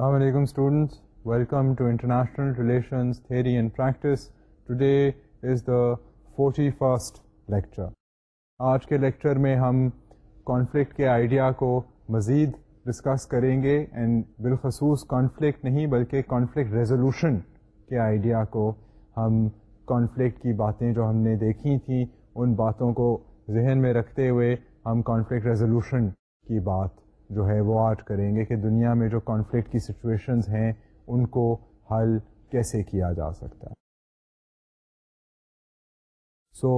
السلام علیکم students welcome to international relations theory and practice today is the forty first lecture آج کے lecture میں ہم کانفلکٹ کے آئیڈیا کو مزید ڈسکس کریں گے اینڈ بالخصوص کانفلکٹ نہیں بلکہ کانفلکٹ ریزولوشن کے آئیڈیا کو ہم کانفلکٹ کی باتیں جو ہم نے دیکھی تھیں ان باتوں کو ذہن میں رکھتے ہوئے ہم کانفلکٹ ریزولوشن کی بات جو ہے وہ آج کریں گے کہ دنیا میں جو کانفلکٹ کی سچویشنز ہیں ان کو حل کیسے کیا جا سکتا ہے سو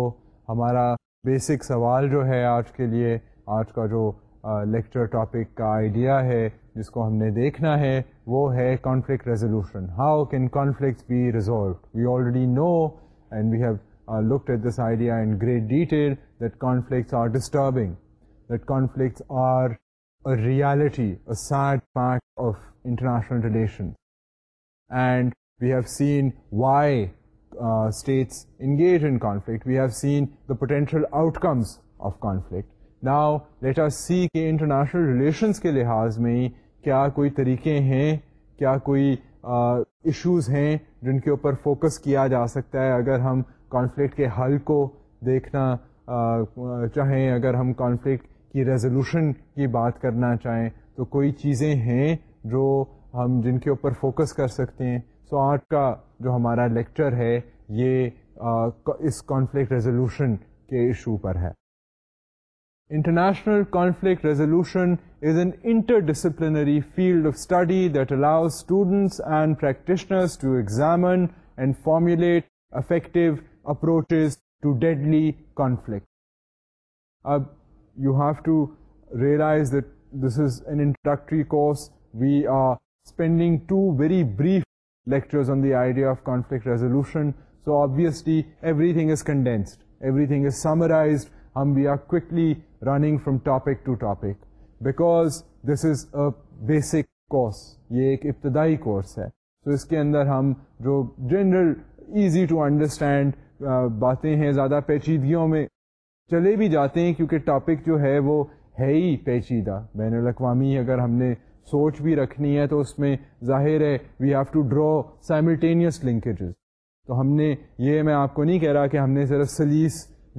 ہمارا بیسک سوال جو ہے آج کے لیے آج کا جو لیکچر ٹاپک کا آئیڈیا ہے جس کو ہم نے دیکھنا ہے وہ ہے conflict resolution how can conflict be resolve already know and we have looked at this idea in great detail that conflicts are disturbing that conflicts are reality a sad part of international relation and we have seen why states engage in conflict we have seen the potential outcomes of conflict now let us see کہ international relations کے لحاظ میں کیا کوئی طریقے ہیں کیا کوئی ایشوز ہیں جن کے اوپر فوکس کیا جا سکتا ہے اگر ہم کانفلکٹ کے حل کو دیکھنا چاہیں اگر ہم کانفلکٹ کی ریزولوشن کی بات کرنا چاہیں تو کوئی چیزیں ہیں جو ہم جن کے اوپر فوکس کر سکتے ہیں سو so, آج کا جو ہمارا لیکچر ہے یہ اس کانفلکٹ ریزولوشن کے ایشو پر ہے international conflict resolution is an interdisciplinary field of study that allows students and practitioners to examine and formulate effective approaches to deadly conflict اب you have to realize that this is an introductory course we are spending to very brief lecture of conflict resolution so obviously everything is condensed everything is summarize ہم we are quickly running from topic to topic because this is a basic course یہ ایک ابتدائی course ہے سو اس کے اندر ہم جو general easy to understand باتیں ہیں زیادہ پیچیدگیوں میں چلے بھی جاتے ہیں کیونکہ ٹاپک جو ہے وہ ہے ہی پیچیدہ بین الاقوامی اگر ہم نے سوچ بھی رکھنی ہے تو اس میں ظاہر ہے we have to draw simultaneous linkages تو ہم نے یہ میں آپ کو نہیں کہہ رہا کہ ہم نے صرف سلیس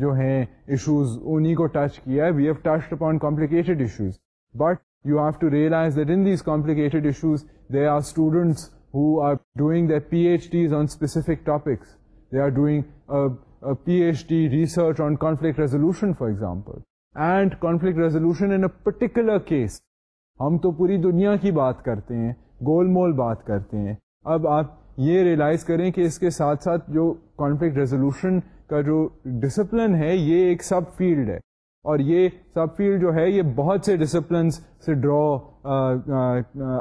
جو ہیں ایشوز انہیں کو ٹچ کیا ہے we have touched upon complicated issues but you have to realize that in these complicated issues they are students who are doing the P H Ds on specific topics they are doing P H D research on conflict resolution for example and conflict resolution in a particular case ہم تو پوری دنیا کی بات کرتے ہیں گول مول بات کرتے ہیں اب آپ یہ ریلائز کریں کہ اس کے ساتھ ساتھ جو کانفلکٹ ریزولوشن کا جو ڈسپلن ہے یہ ایک سب فیلڈ ہے اور یہ سب فیلڈ جو ہے یہ بہت سے ڈسپلنس سے ڈرا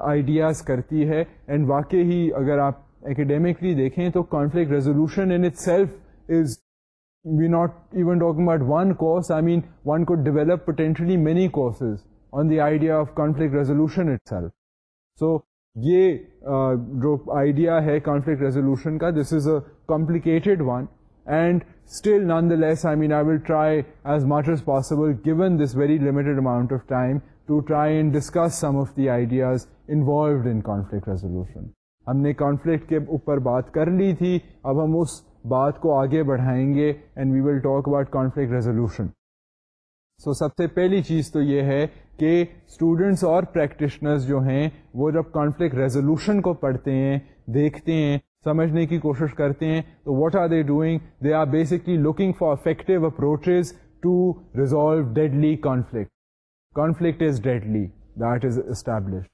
آئیڈیاز کرتی ہے اینڈ واقعی اگر آپ ایکڈیمکلی دیکھیں تو conflict resolution in itself is we not even document one course I mean one کو develop potentially many courses on the idea of conflict resolution جو آئیڈیا ہے کانفلکٹ ریزولوشن کا this is a complicated one and still nonetheless I mean I will try as much as possible given this very limit amount of time to try and discuss some of the ideas involved in conflict resolution ہم نے conflict کے اوپر بات کر لی تھی اب ہم اس بات کو آگے بڑھائیں گے and we will talk about conflict resolution so سب سے پہلی چیز تو یہ ہے کہ اسٹوڈینٹس اور پریکٹیشنرز جو ہیں وہ جب کانفلکٹ ریزولوشن کو پڑھتے ہیں دیکھتے ہیں سمجھنے کی کوشش کرتے ہیں تو what are they doing they are basically looking for effective approaches to resolve deadly conflict conflict is deadly that is established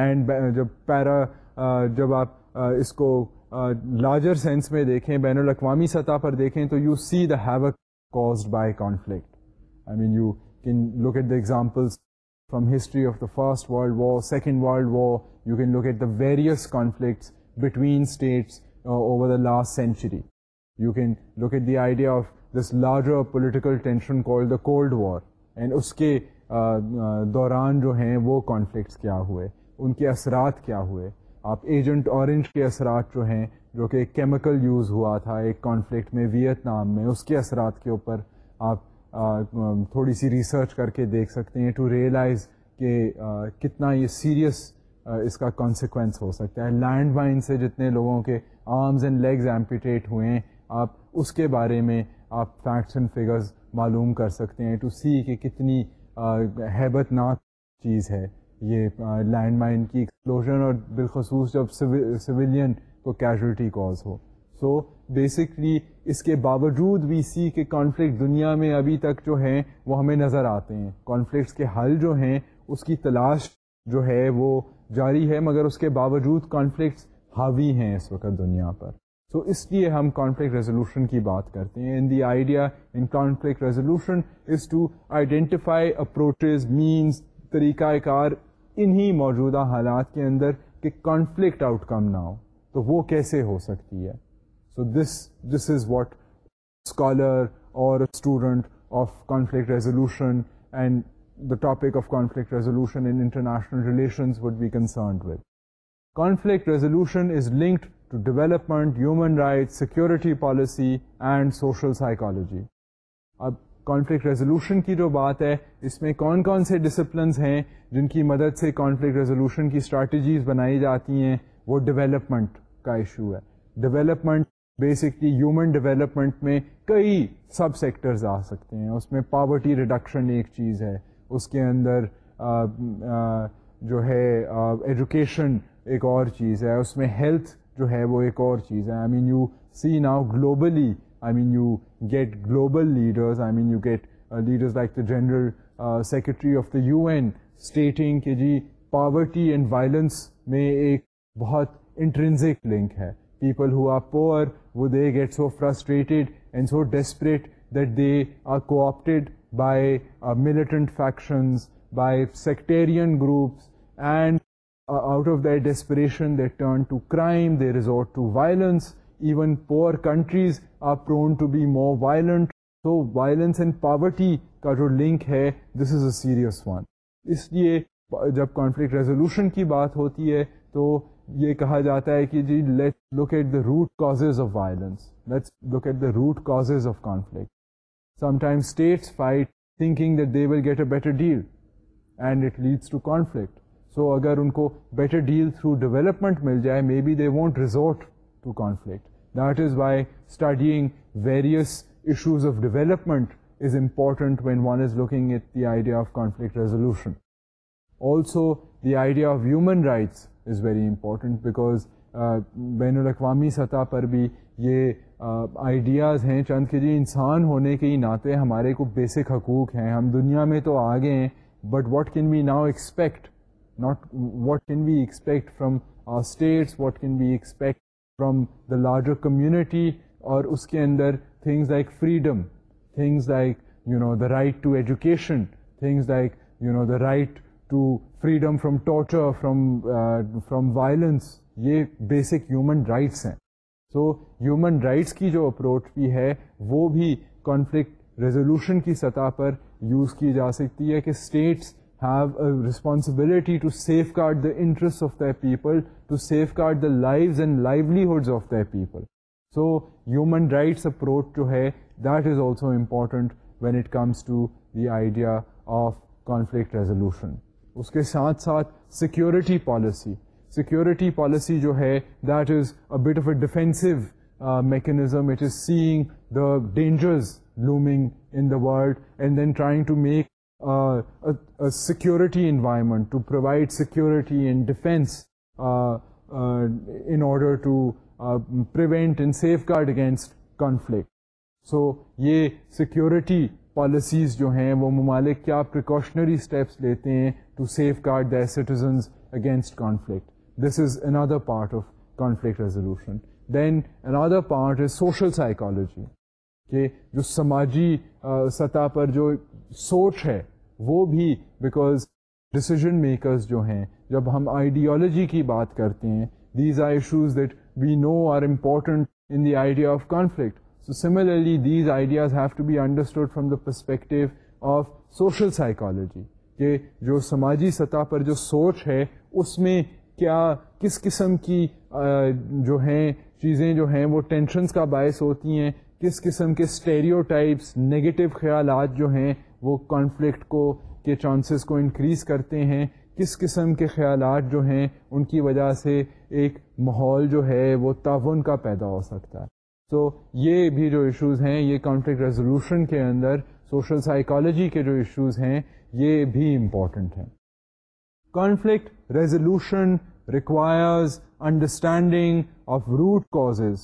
and جب پیرا uh, جب آپ uh, اس کو لارجر سینس میں دیکھیں بین الاقوامی سطح پر دیکھیں تو you see the havoc caused by conflict I mean you can look at the examples from history of the first world war second world war you can look at the various conflicts between states over the last century you can look at the idea of this larger political tension call the cold war and اس کے دوران جو ہیں وہ conflicts کیا ہوئے ان کے اثرات کیا ہوئے آپ ایجنٹ اورنج کے اثرات جو ہیں جو کہ کیمیکل یوز ہوا تھا ایک کانفلکٹ میں ویت نام میں اس کے اثرات کے اوپر آپ تھوڑی سی ریسرچ کر کے دیکھ سکتے ہیں ٹو ریئلائز کہ کتنا یہ سیریس اس کا کانسیکوینس ہو سکتا ہے لینڈ مائن سے جتنے لوگوں کے آرمز اینڈ لیگز ایمپیٹیٹ ہوئے ہیں آپ اس کے بارے میں آپ فیکٹس اینڈ فگرز معلوم کر سکتے ہیں ٹو سی کہ کتنی ہیبت ناک چیز ہے یہ لینڈ مائن کی ایکسپلوژن اور بالخصوص جب سویلین کو کیجولیٹی کاز ہو سو بیسکلی اس کے باوجود بھی سی کے کانفلکٹ دنیا میں ابھی تک جو ہیں وہ ہمیں نظر آتے ہیں کانفلکٹس کے حل جو ہیں اس کی تلاش جو ہے وہ جاری ہے مگر اس کے باوجود کانفلکٹس حاوی ہیں اس وقت دنیا پر سو اس لیے ہم کانفلکٹ ریزولوشن کی بات کرتے ہیں in the idea in conflict resolution is to identify approaches means طریقہ کار انہی موجودہ حالات کے اندر کہ کانفلکٹ آؤٹ کم نہ ہو تو وہ کیسے ہو سکتی ہے so this this is what scholar اور student of conflict resolution and the topic of conflict resolution international relation would be concerned with conflict resolution is linked to development human right security policy and social psychology اب conflict resolution کی جو بات ہے اس میں کون کون سے disciplines ہیں جن کی مدد سے کانفلکٹ ریزولوشن کی اسٹریٹجیز بنائی جاتی ہیں وہ ڈویلپمنٹ کا ایشو ہے ڈیولپمنٹ بیسکلی ہیومن ڈیولپمنٹ میں کئی سب سیکٹرز آ سکتے ہیں اس میں پاورٹی ریڈکشن ایک چیز ہے اس کے اندر آ, آ, جو ہے ایجوکیشن ایک اور چیز ہے اس میں ہیلتھ جو ہے وہ ایک اور چیز ہے I mean you see now globally I mean you get global leaders I mean you get leader general secretary of the you اینٹنگ کہ جی پاورٹی اینڈ وائلنس میں ایک بہت انٹرینز لنک ہے people who are poor they get so frustrated and so desperate that they are coopted by militant factions by sectarian groups and out of that desperation they resort to violence even poor countries are prone to be more violent تو violence and poverty کا جو link ہے this is a serious one اس لیے جب conflict resolution کی بات ہوتی ہے تو یہ کہا جاتا ہے کہ جی let look at the root causes of violence let's look at the root causes of conflict some sometimes states fight thinking that they will get a better deal and it leads to conflict so اگر ان کو better deal through development مل جائے may be they won't resort to conflict that is why studying various issues of development is important when one is looking at the idea of conflict resolution also the idea of human rights is very important because بین الاقوامی سطح پر بھی یہ ideas ہیں چند کے جی انسان ہونے کے ہی ناطے ہمارے کو بیسک حقوق ہیں ہم دنیا میں تو آگے ہیں but what can we now expect not what can we expect from states what can we expect from the larger community اور اس کے اندر things like freedom things like you know the right to education things like you know the right to freedom from torture from from violence یہ basic human rights ہیں so human rights کی جو approach بھی ہے وہ بھی conflict resolution کی سطح پر یوز کی جا سکتی ہے کہ states have responsibility to safeguard the interest of the people to safeguard the life and livelihoods of the people so human rights approach جو ہے that is also important when it comes to the idea of conflict resolution اس کے ساتھ ساتھ security policy security policy جو ہے that is a of a defensive mechanism it is seeing the dangers looming in the world and then trying to make security environment to provide security and defence in order safeguard against conflict so یہ security policies جو ہیں وہ ممالک کیا precautionary steps لیتے ہیں to safeguard the citizens against conflict this is another part of conflict resolution then another part is social psychology کہ جو سماجی سطح پر جو سوچ ہے وہ بھی بیکاز ڈسیزن میکرز جو ہیں جب ہم آئیڈیالوجی کی بات کرتے ہیں these are issues that we know are important in the idea of conflict so similarly these ideas have to be understood from the perspective of social psychology کہ جو سماجی سطح پر جو سوچ ہے اس میں کیا کس قسم کی جو ہیں چیزیں جو ہیں وہ ٹینشنس کا باعث ہوتی ہیں کس قسم کے اسٹیریو ٹائپس نگیٹو خیالات جو ہیں وہ کانفلکٹ کو کے چانسز کو انکریز کرتے ہیں کس قسم کے خیالات جو ہیں ان کی وجہ سے ایک ماحول جو ہے وہ تعاون کا پیدا ہو سکتا ہے سو یہ بھی جو ایشوز ہیں یہ کانفلکٹ ریزولوشن کے اندر سوشل سائیکالوجی کے جو ایشوز ہیں یہ بھی امپورٹنٹ ہیں conflict resolution requires understanding of root causes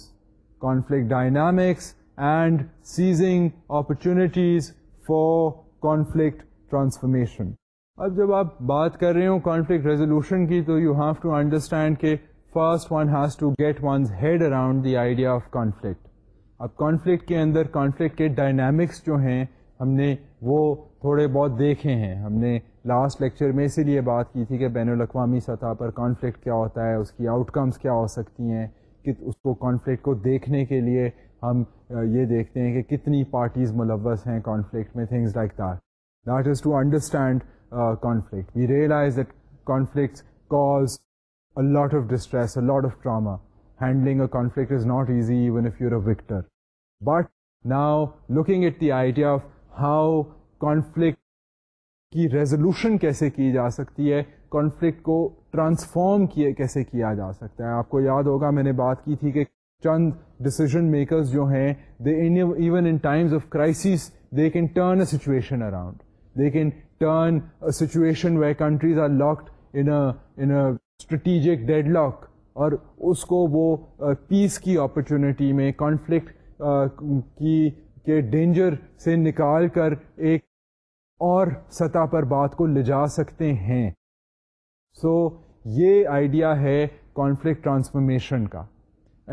conflict dynamics and seizing opportunities for conflict transformation اب جب آپ بات کر رہے ہو کانفلکٹ ریزولوشن کی تو یو ہیو ٹو انڈرسٹینڈ کہ first one has to get one's head around the idea of conflict اب کانفلکٹ کے اندر کانفلکٹ کے ڈائنامکس جو ہیں ہم نے وہ تھوڑے بہت دیکھے ہیں ہم نے لاسٹ لیکچر میں اسی لیے بات کی تھی کہ بین الاقوامی سطح پر کانفلکٹ کیا ہوتا ہے اس کی آؤٹ کمس کیا ہو سکتی ہیں کہ اس کو کانفلکٹ کو دیکھنے کے لیے ہم یہ دیکھتے ہیں کہ کتنی پارٹیز ملوث ہیں کانفلکٹ میں things like that that is to understand conflict we realise that conflicts cause lot of distress of trauma handling a conflict is not easy even if you're a victor but now looking at the idea of how conflict کی resolution کیسے کی جا سکتی ہے conflict کو transform کیے کیسے کیا جا سکتا ہے آپ کو یاد ہوگا میں نے بات کی تھی کہ چند ڈسیزن میکرز جو ہیں they even in times of crisis they can turn a situation around they can turn a situation where countries are locked in strategic deadlock اور اس کو وہ پیس uh, کی اپرچونیٹی میں کانفلکٹ uh, کی کے ڈینجر سے نکال کر ایک اور سطح پر بات کو لے جا سکتے ہیں سو so, یہ آئیڈیا ہے کانفلکٹ ٹرانسفارمیشن کا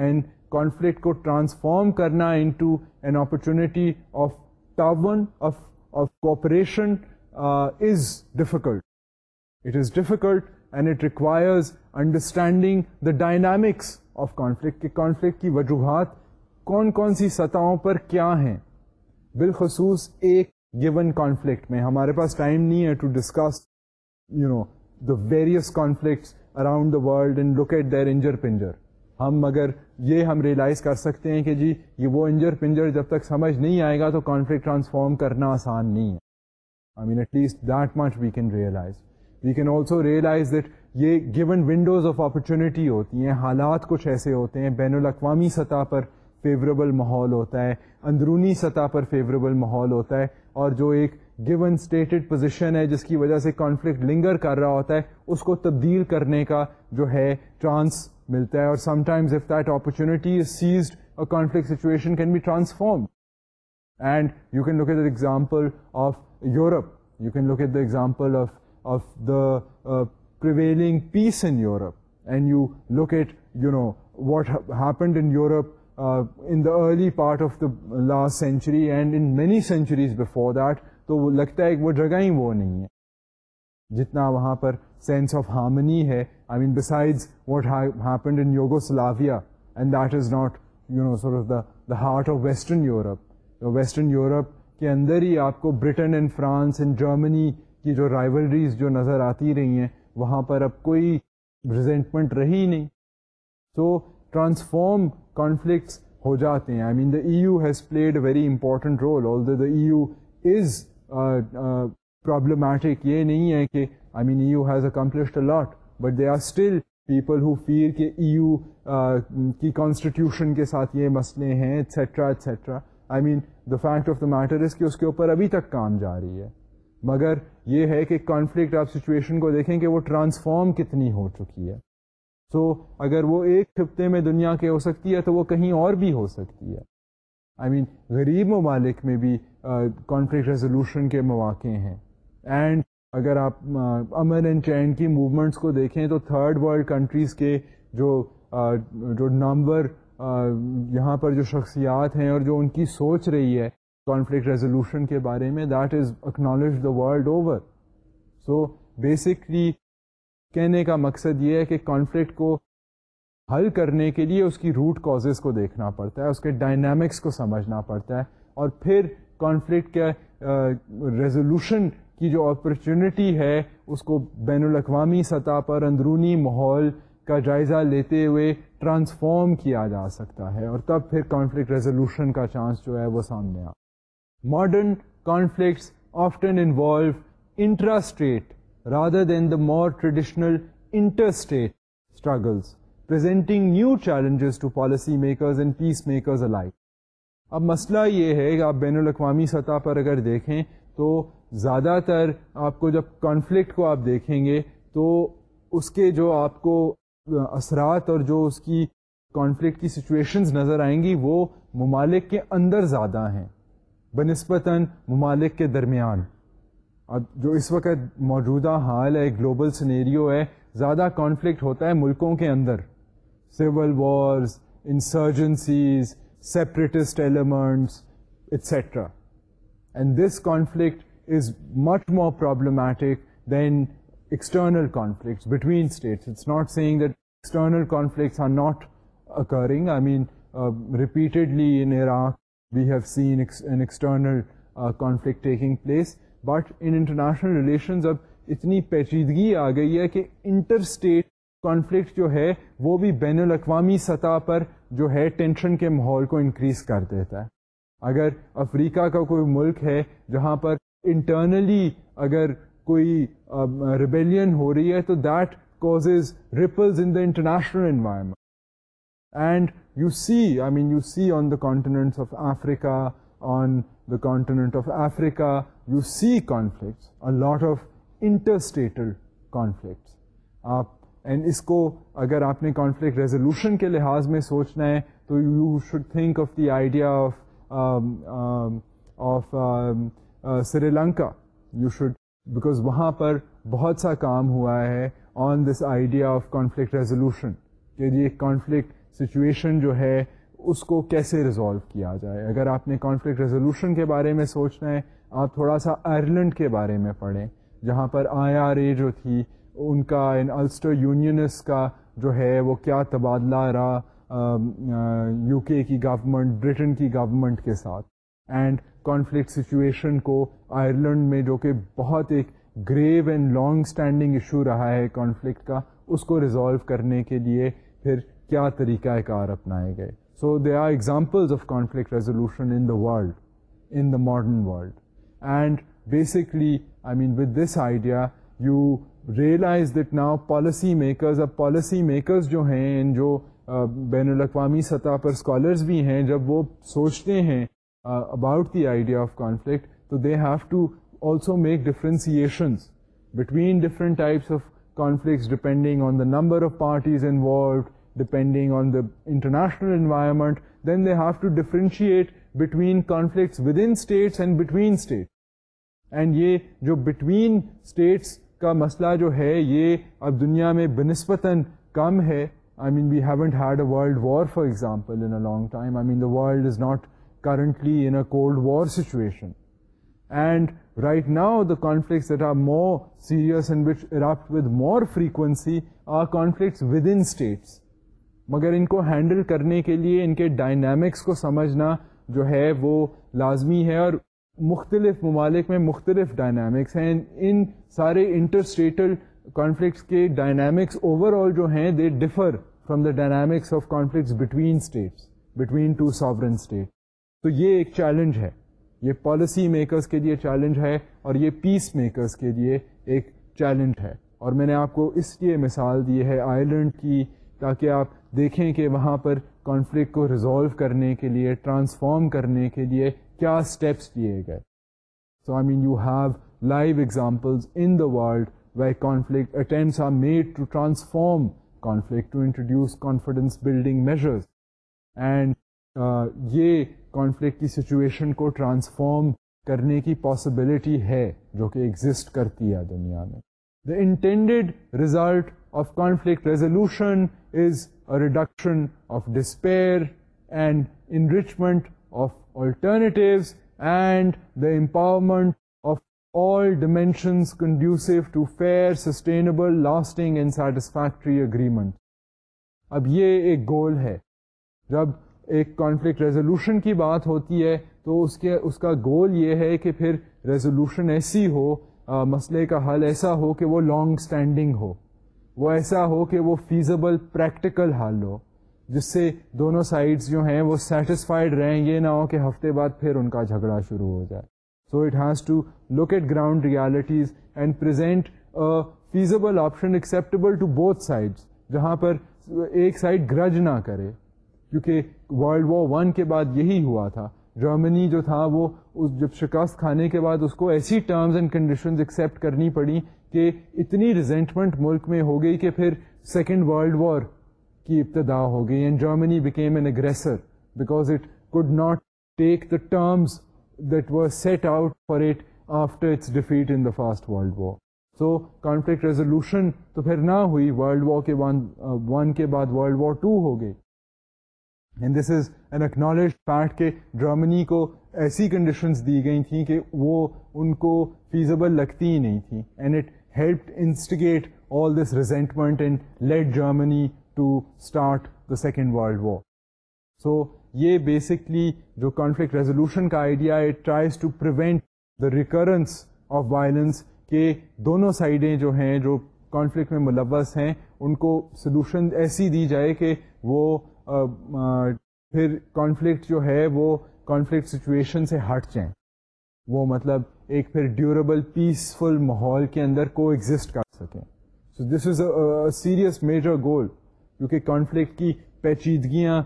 اینڈ کانفلکٹ کو ٹرانسفارم کرنا into an opportunity of town of of cooperation is difficult it is difficult and it requires understanding the dynamics of conflict conflict کی وجوہات کون کون سی سطحوں پر کیا ہیں بالخصوص ایک گیون کانفلکٹ میں ہمارے پاس ٹائم نہیں ہے to discuss you know the various conflicts around the world and look at their انجر پنجر ہم مگر یہ ہم ریئلائز کر سکتے ہیں کہ جی یہ وہ انجر پنجر جب تک سمجھ نہیں آئے گا تو کانفلکٹ ٹرانسفارم کرنا آسان نہیں ہے I mean at least that much we can realise we can also realise that یہ گیون ونڈوز آف اپرچونیٹی ہوتی ہیں حالات کچھ ایسے ہوتے ہیں بین الاقوامی سطح پر فیوریبل ماحول ہوتا ہے اندرونی سطح پر فیوریبل ماحول ہوتا ہے اور جو ایک گون اسٹیٹڈ پوزیشن ہے جس کی وجہ سے کانفلکٹ لنگر کر رہا ہوتا ہے اس کو تبدیل کرنے کا جو ہے چانس ملتا ہے اور sometimes if that is seized a conflict situation can be transform and you can look at the example of Europe you can look at the example of of the prevailing peace in Europe and you look at you know what happened in Europe in the early part of the last century and in many centuries before that تو وہ لگتا ہے وہ جگہ ہی وہ نہیں ہے جتنا وہاں پر سینس آف ہارمنی ہے heart of western Europe western Europe کے اندر ہی آپ کو Britain and France and Germany کی جو رائولریز جو نظر آتی رہی ہیں وہاں پر اب کوئی ریزینٹمنٹ رہی ہی نہیں سو ٹرانسفارم کانفلکٹس ہو جاتے ہیں I mean the EU has played very important role اور پرابلمٹک یہ نہیں ہے کہ I mean EU has accomplished a lot but they are still people who feel کہ ای یو کی کانسٹیٹیوشن کے ساتھ یہ مسئلے ہیں etcetera etcetera I mean the fact of the matter is کہ اس کے اوپر ابھی تک کام جا رہی ہے مگر یہ ہے کہ کانفلکٹ آپ سچویشن کو دیکھیں کہ وہ ٹرانسفارم کتنی ہو چکی ہے سو so, اگر وہ ایک خطے میں دنیا کے ہو سکتی ہے تو وہ کہیں اور بھی ہو سکتی ہے آئی I مین mean, غریب ممالک میں بھی کانفلکٹ uh, ریزولوشن کے مواقع ہیں اینڈ اگر آپ امن اینڈ چینڈ کی موومنٹس کو دیکھیں تو تھرڈ ورلڈ کنٹریز کے جو جو نامور یہاں پر جو شخصیات ہیں اور جو ان کی سوچ رہی ہے کانفلکٹ ریزولوشن کے بارے میں that is acknowledge the world over so basically کہنے کا مقصد یہ ہے کہ کانفلکٹ کو حل کرنے کے لیے اس کی روٹ کازز کو دیکھنا پڑتا ہے اس کے ڈائنامکس کو سمجھنا پڑتا ہے اور پھر کانفلکٹ کے ریزولوشن کی جو اپرچونیٹی ہے اس کو بین الاقوامی سطح پر اندرونی ماحول کا جائزہ لیتے ہوئے ٹرانسفارم کیا جا سکتا ہے اور تب پھر کانفلکٹ ریزولوشن کا چانس جو ہے وہ سامنے آ modern conflicts often involve intra state rather than the more traditional inter state struggles presenting new challenges to policy makers and peace makers alike اب مسئلہ یہ ہے کہ آپ بین الاقوامی سطح پر اگر دیکھیں تو زیادہ تر آپ کو جب کانفلکٹ کو آپ دیکھیں گے تو اس کے جو آپ کو اثرات اور جو اس کی کانفلکٹ کی سچویشنز نظر آئیں گی وہ ممالک کے اندر زیادہ ہیں بنسبتاً ممالک کے درمیان اب جو اس وقت موجودہ حال ہے گلوبل سنیریو ہے زیادہ کانفلکٹ ہوتا ہے ملکوں کے اندر civil wars insurgencies separatist elements etcetera and this conflict is much more problematic than external conflicts between state saying that external repeatedly in Iraq we have seen external conflict place but international relations اب اتنی پیچیدگی آ گئی ہے کہ interstate conflict جو ہے وہ بھی بین الاقوامی سطح پر جو ہے ٹینشن کے ماحول کو انکریز کر دیتا ہے اگر افریقہ کا کوئی ملک ہے جہاں پر انٹرنلی اگر کوئی ریبیلین ہو رہی ہے تو that causes ripples in the international environment and you see I mean you see on the continent of Africa on the continent of Africa you see conflicts lot of interstatal conflicts آپ and اس کو اگر آپ نے conflict resolution کے لحاظ میں سوچنا ہے تو you should think of the idea of of Sri Lanka you should because وہاں پر بہت سا کام ہوا ہے on this idea of conflict resolution کہ جی کانفلکٹ سچویشن جو ہے اس کو کیسے ریزالو کیا جائے اگر آپ نے کانفلکٹ ریزولوشن کے بارے میں سوچنا ہے آپ تھوڑا سا آئرلینڈ کے بارے میں پڑھیں جہاں پر آئی آر اے جو تھی ان کا ان السٹر یونینس کا جو ہے وہ کیا تبادلہ رہا یو کے کی گورنمنٹ بریٹن کی گورنمنٹ کے ساتھ اینڈ کانفلکٹ سچویشن کو آئرلینڈ میں جو کہ بہت ایک grave and long standing issue رہا ہے کانفلکٹ کا اس کو ریزالو کرنے کے لیے پھر کیا طریقہ کار اپنائے گئے so they are examples of conflict resolution in the world in the modern world and basically I mean with this idea you realise that now policy makers اب پالیسی میکرز جو ہیں جو بین الاقوامی سطح پر اسکالرز بھی ہیں جب وہ سوچتے ہیں about the idea of کانفلکٹسو make differentiations between different of conflicts depending on the number of parties in world depending on the international environment then they have to differentiate بٹوینکٹس Indian جو بٹوین اسٹیٹس کا مسئلہ جو ہے یہ اب دنیا میں بہ نسبتا کم ہے I mean we haven't had war for example time I meant is not currently in a Cold War situation. And right now the conflicts that are more serious and which erupt with more frequency are conflicts within states. مگر ان کو handle کرنے کے لیے ان کے dynamics کو سمجھنا جو ہے وہ لازمی ہے اور مختلف ممالک میں مختلف ڈائنامکس ہیں ان سارے انٹر اسٹیٹل کانفلکٹس کے ڈائنامکس اوور آل جو ہیں they differ from the dynamics of conflicts between states between two sovereign state تو یہ ایک چیلنج ہے یہ پالیسی میکرز کے لیے چیلنج ہے اور یہ پیس میکرز کے لیے ایک چیلنج ہے اور میں نے آپ کو اس لیے مثال دی ہے آئرلینڈ کی تاکہ آپ دیکھیں کہ وہاں پر کانفلکٹ کو ریزالو کرنے کے لیے ٹرانسفارم کرنے کے لیے کیا اسٹیپس لیے گئے so I mean you have live examples in the world why conflict attempts are made to transform conflict to introduce confidence building measures and یہ کانفلکٹ کی سچویشن کو ٹرانسفارم کرنے کی پاسبلٹی ہے جو کہ ایگزٹ کرتی ہے دنیا میں the intended result of conflict resolution is a reduction of despair and enrichment of alternatives and the empowerment of all dimensions conducive to fair sustainable lasting and satisfactory agreement اب یہ ایک گول ہے جب ایک کانفلکٹ ریزولوشن کی بات ہوتی ہے تو اس کے اس کا گول یہ ہے کہ پھر ریزولوشن ایسی ہو آ, مسئلے کا حل ایسا ہو کہ وہ لانگ اسٹینڈنگ ہو وہ ایسا ہو کہ وہ فیزبل پریکٹیکل حل ہو جس سے دونوں سائڈس جو ہیں وہ سیٹسفائڈ رہیں یہ نہ ہو کہ ہفتے بعد پھر ان کا جھگڑا شروع ہو جائے so it has to look at ground realities and present feasible option acceptable to بہت سائڈس جہاں پر ایک سائڈ گرج نہ کرے کیونکہ ورلڈ وار ون کے بعد یہی ہوا تھا جرمنی جو تھا وہ اس جب شکست کھانے کے بعد اس کو ایسی ٹرمز اینڈ کنڈیشنز ایکسیپٹ کرنی پڑی کہ اتنی ریزینٹمنٹ ملک میں ہو گئی کہ پھر سیکنڈ ورلڈ وار کی ابتدا ہو گئی and Germany became an aggressor because it could not take the terms that war set out for it after its defeat in the first world war so conflict resolution تو پھر نہ ہوئی world war کے one uh, کے بعد world war two ہو گئی and this is an acknowledge fact کہ جرمنی کو ایسی کنڈیشنز دی گئی تھیں کہ وہ ان کو فیزبل لگتی ہی نہیں تھیں and it help instigate all this resentment and let Germany to start the second world war so یہ بیسکلی جو کانفلکٹ ریزولوشن کا آئیڈیا ہے tries to prevent the recurrence of violence کہ دونوں سائڈیں جو ہیں جو کانفلکٹ میں ملوث ہیں ان کو سلوشن ایسی دی جائے کہ وہ پھر کانفلکٹ جو ہے وہ کانفلکٹ سچویشن سے ہٹ جائیں وہ مطلب ایک پھر ڈیوریبل پیسفل ماحول کے اندر کو ایگزسٹ کر سکیں so this is serious major goal کیونکہ کانفلکٹ کی پیچیدگیاں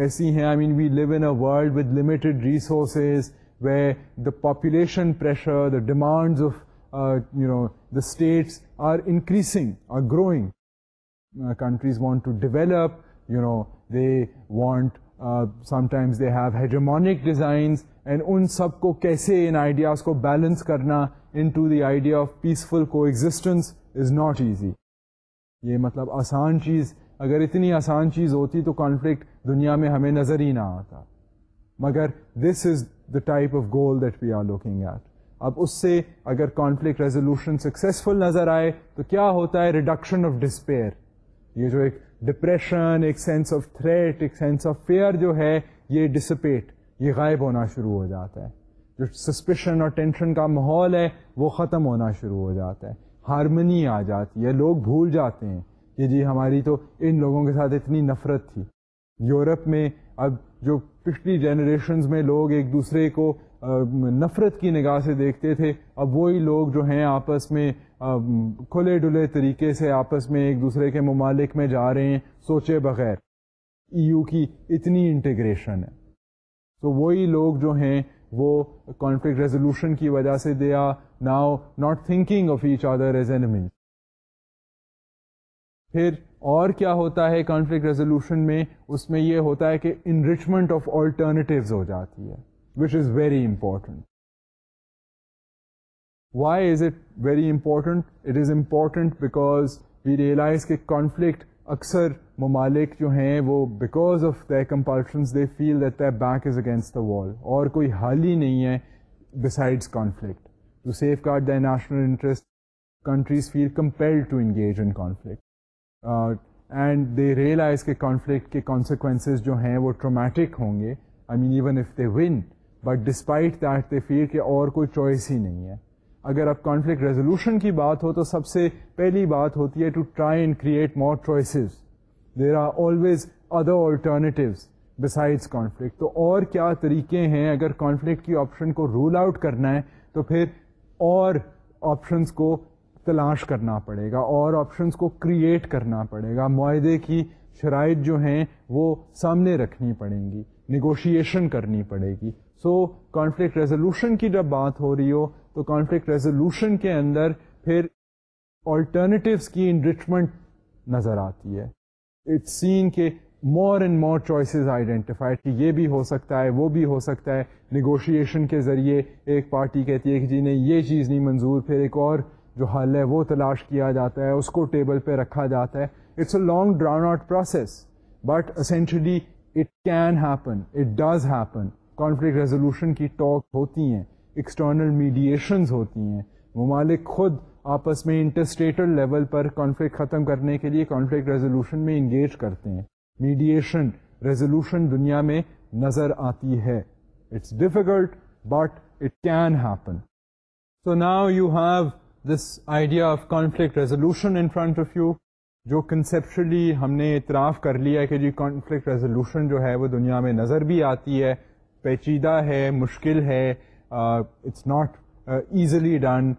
ایسی ہیں I mean we live in a world with limited resources way the population pressure the demands of you know the states are increasing are growing countries want to develop you know they want uh, they have have hegemonic and ان سب کو کیسے ان ideas کو balance کرنا ان to the idea of peaceful کو is is not easy یہ مطلب آسان چیز اگر اتنی آسان چیز ہوتی تو کانفلکٹ دنیا میں ہمیں نظر ہی نہ آتا مگر this is the type of goal that we are looking at اب اس سے اگر کانفلکٹ ریزولوشن سکسیزفل نظر آئے تو کیا ہوتا ہے ریڈکشن آف ڈسپیئر یہ جو ایک ڈپریشن ایک سینس آف تھریٹ ایک سینس آف فیئر جو ہے یہ ڈسپیٹ یہ غائب ہونا شروع ہو جاتا ہے جو سسپیشن اور ٹینشن کا ماحول ہے وہ ختم ہونا شروع ہو جاتا ہے ہارمنی آ جاتی ہے لوگ بھول جاتے ہیں کہ جی ہماری تو ان لوگوں کے ساتھ اتنی نفرت تھی یورپ میں اب جو پچھلی جنریشنز میں لوگ ایک دوسرے کو نفرت کی نگاہ سے دیکھتے تھے اب وہی لوگ جو ہیں آپس میں کھلے ڈلے طریقے سے آپس میں ایک دوسرے کے ممالک میں جا رہے ہیں سوچے بغیر ای یو کی اتنی انٹیگریشن ہے تو وہی لوگ جو ہیں وہ کانفلکٹ ریزولوشن کی وجہ سے دیا now not thinking of each other as enemy پھر اور کیا ہوتا ہے کانفلکٹ ریزولوشن میں اس میں یہ ہوتا ہے کہ انریچمنٹ آف آلٹرنیٹیوز ہو جاتی ہے which is very important why is it very important it is important because we realise کے کانفلکٹ اکثر ممالک جو ہیں وہ because of they compulsions they feel that their back is against the wall اور کوئی حل ہی نہیں ہے beside conflict to safeguard the national interest countries feel compel to engage in conflict and they realise کے conflict کے consequences جو ہیں وہ ٹرومیٹک ہوں گے I mean even if they one but despite that they feel کہ اور کوئی چوائس ہی نہیں ہے اگر آپ کانفلکٹ ریزولوشن کی بات ہو تو سب سے پہلی بات ہوتی ہے to try and create more choices there are always other alternatives besides conflict تو اور کیا طریقے ہیں اگر کانفلکٹ کی آپشن کو رول آؤٹ کرنا ہے تو پھر اور آپشنس کو تلاش کرنا پڑے گا اور آپشنس کو کریٹ کرنا پڑے گا معاہدے کی شرائط جو ہیں وہ سامنے رکھنی پڑیں گی نیگوشیشن کرنی پڑے گی سو کانفلکٹ ریزولوشن کی جب بات ہو رہی ہو تو کانفلکٹ ریزولوشن کے اندر پھر آلٹرنیٹیوس کی انریچمنٹ نظر آتی ہے اٹس سین کہ more and more choices identified کہ یہ بھی ہو سکتا ہے وہ بھی ہو سکتا ہے نیگوشیشن کے ذریعے ایک پارٹی کہتی ہے کہ جی نہیں یہ چیز نہیں منظور پھر ایک اور جو حل ہے وہ تلاش کیا جاتا ہے اس کو ٹیبل پہ رکھا جاتا ہے it's a long drawn out process but essentially it can happen it does happen conflict resolution کی ٹاک ہوتی ہیں ایکسٹرنل میڈیشنز ہوتی ہیں ممالک خود آپس میں انٹرسٹیٹل لیول پر کانفلکٹ ختم کرنے کے لیے کانفلکٹ ریزولوشن میں انگیج کرتے ہیں میڈیشن ریزولوشن دنیا میں نظر آتی ہے it's difficult but it can happen so now you have this idea of conflict resolution in front of you جو کنسیپشلی ہم نے اعتراف کر لیا کہ جی کانفلکٹ ریزولوشن جو ہے وہ دنیا میں نظر بھی آتی ہے پیچیدہ ہے مشکل ہے it's not easily done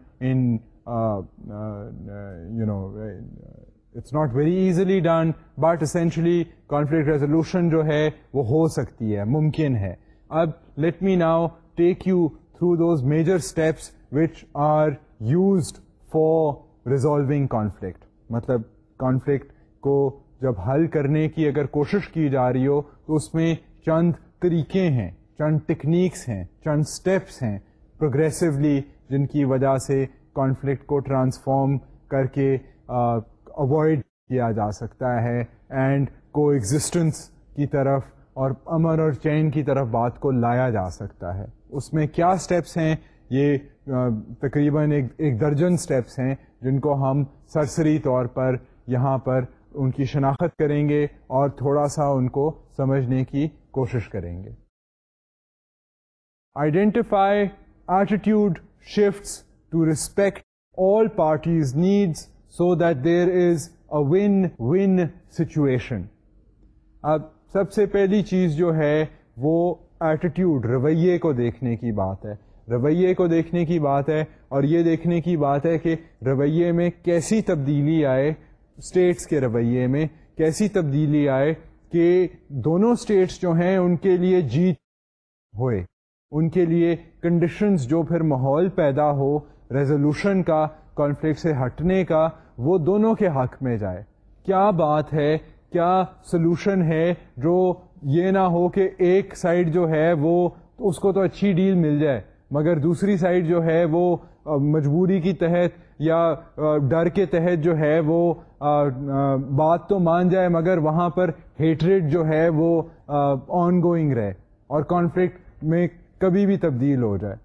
it's not very uh, easily done but essentially conflict resolution جو ہے وہ ہو سکتی ہے ممکن ہے اب let me now take you through those major steps which are used for resolving conflict مطلب کانفلکٹ کو جب حل کرنے کی اگر کوشش کی جا رہی ہو تو اس میں چند طریقے ہیں چند ٹیکنیکس ہیں چند اسٹیپس ہیں پروگریسولی جن کی وجہ سے کانفلکٹ کو ٹرانسفارم کر کے اوائڈ کیا جا سکتا ہے اینڈ کو ایگزسٹنس کی طرف اور امر اور چین کی طرف بات کو لایا جا سکتا ہے اس میں کیا اسٹیپس ہیں یہ تقریباً ایک درجن اسٹیپس ہیں جن کو ہم سرسری طور پر یہاں پر ان کی شناخت کریں گے اور تھوڑا سا ان کو سمجھنے کی کوشش کریں گے identify attitude shifts to respect all parties needs so that there is a situation اب سب سے پہلی چیز جو ہے وہ ایٹیٹیوڈ رویے کو دیکھنے کی بات ہے رویے کو دیکھنے کی بات ہے اور یہ دیکھنے کی بات ہے کہ رویے میں کیسی تبدیلی آئے اسٹیٹس کے رویے میں کیسی تبدیلی آئے کہ دونوں اسٹیٹس جو ہیں ان کے لیے جیت ہوئے ان کے لیے کنڈیشنز جو پھر ماحول پیدا ہو ریزولوشن کا کانفلکٹ سے ہٹنے کا وہ دونوں کے حق میں جائے کیا بات ہے کیا سلوشن ہے جو یہ نہ ہو کہ ایک سائڈ جو ہے وہ اس کو تو اچھی ڈیل مل جائے مگر دوسری سائڈ جو ہے وہ مجبوری کی تحت یا ڈر کے تحت جو ہے وہ بات تو مان جائے مگر وہاں پر ہیٹریڈ جو ہے وہ آن گوئنگ رہے اور کانفلکٹ میں کبھی بھی تبدیل ہو جائے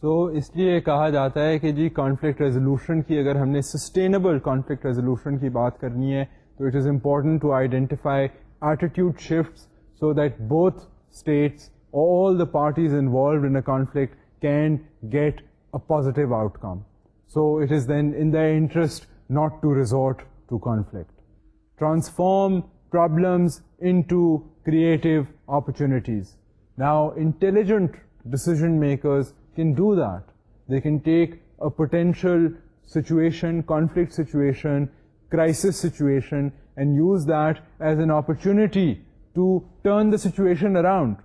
سو اس لیے کہا جاتا ہے کہ جی کانفلکٹ ریزولوشن کی اگر ہم نے سسٹینبل کانفلکٹ ریزولوشن کی بات کرنی ہے تو it is important to identify attitude shifts so that both states all the parties involved conflict can get a positive outcome so it is then in the interest not to resort to conflict transform problems into creative opportunities Now, intelligent decision makers can do that. They can take a potential situation, conflict situation, crisis situation, and use that as an opportunity to turn the situation around,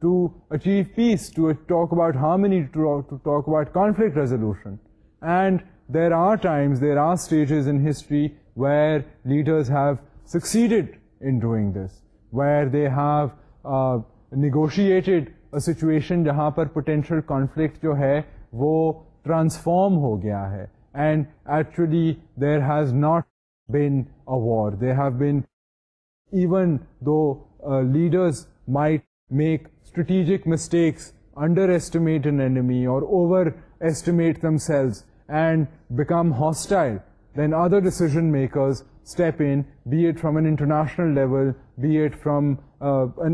to achieve peace, to talk about harmony, to talk about conflict resolution. And there are times, there are stages in history where leaders have succeeded in doing this, where they have uh, negotiated situation جہاں پر potential conflict جو ہے وہ transform ہو گیا ہے and actually there has not been a war there have been even though leaders might make strategic mistakes underestimate an enemy اور overestimate themselves and become hostile then other decision makers step in be it from an international level be it from